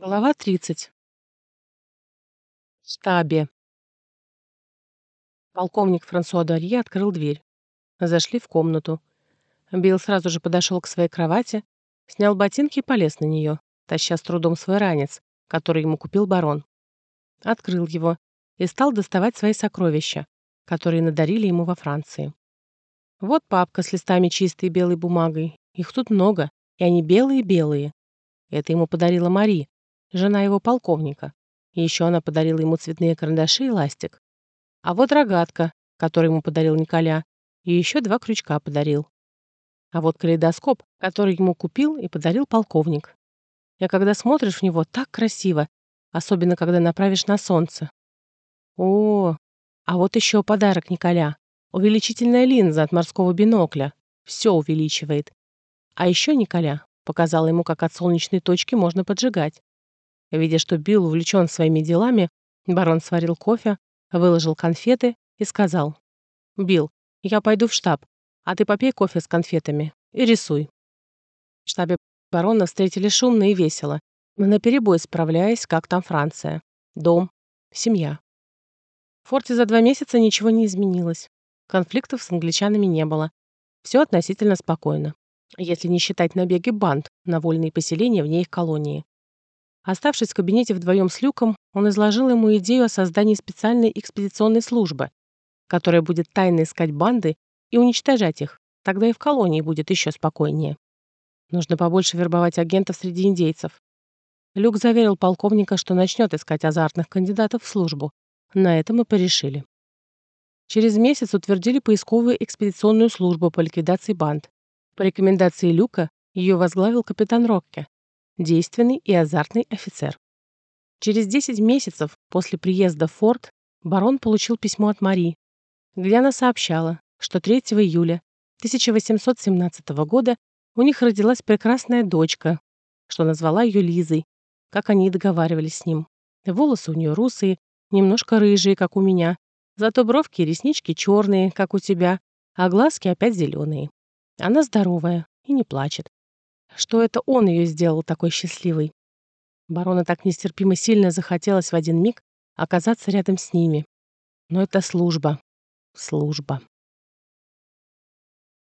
Глава 30. В штабе. Полковник Франсуа Дарье открыл дверь. Зашли в комнату. Билл сразу же подошел к своей кровати, снял ботинки и полез на нее, таща с трудом свой ранец, который ему купил барон. Открыл его и стал доставать свои сокровища, которые надарили ему во Франции. Вот папка с листами чистой белой бумагой. Их тут много, и они белые-белые. Это ему подарила Мари, жена его полковника. Еще она подарила ему цветные карандаши и ластик. А вот рогатка, которую ему подарил Николя, и еще два крючка подарил. А вот калейдоскоп, который ему купил и подарил полковник. И когда смотришь в него, так красиво, особенно когда направишь на солнце. О, а вот еще подарок Николя. Увеличительная линза от морского бинокля. Все увеличивает. А еще Николя показал ему, как от солнечной точки можно поджигать. Видя, что Билл увлечен своими делами, барон сварил кофе, выложил конфеты и сказал. «Билл, я пойду в штаб, а ты попей кофе с конфетами и рисуй». В штабе барона встретили шумно и весело, наперебой справляясь, как там Франция. Дом, семья. В форте за два месяца ничего не изменилось. Конфликтов с англичанами не было. Все относительно спокойно, если не считать набеги банд на вольные поселения вне их колонии. Оставшись в кабинете вдвоем с Люком, он изложил ему идею о создании специальной экспедиционной службы, которая будет тайно искать банды и уничтожать их. Тогда и в колонии будет еще спокойнее. Нужно побольше вербовать агентов среди индейцев. Люк заверил полковника, что начнет искать азартных кандидатов в службу. На этом мы порешили. Через месяц утвердили поисковую экспедиционную службу по ликвидации банд. По рекомендации Люка ее возглавил капитан Рокке, действенный и азартный офицер. Через 10 месяцев после приезда в форт барон получил письмо от Мари, где она сообщала, что 3 июля 1817 года у них родилась прекрасная дочка, что назвала ее Лизой, как они и договаривались с ним. Волосы у нее русые, немножко рыжие, как у меня, зато бровки и реснички черные, как у тебя, а глазки опять зеленые. Она здоровая и не плачет что это он ее сделал такой счастливой. Барона так нестерпимо сильно захотелось в один миг оказаться рядом с ними. Но это служба. Служба.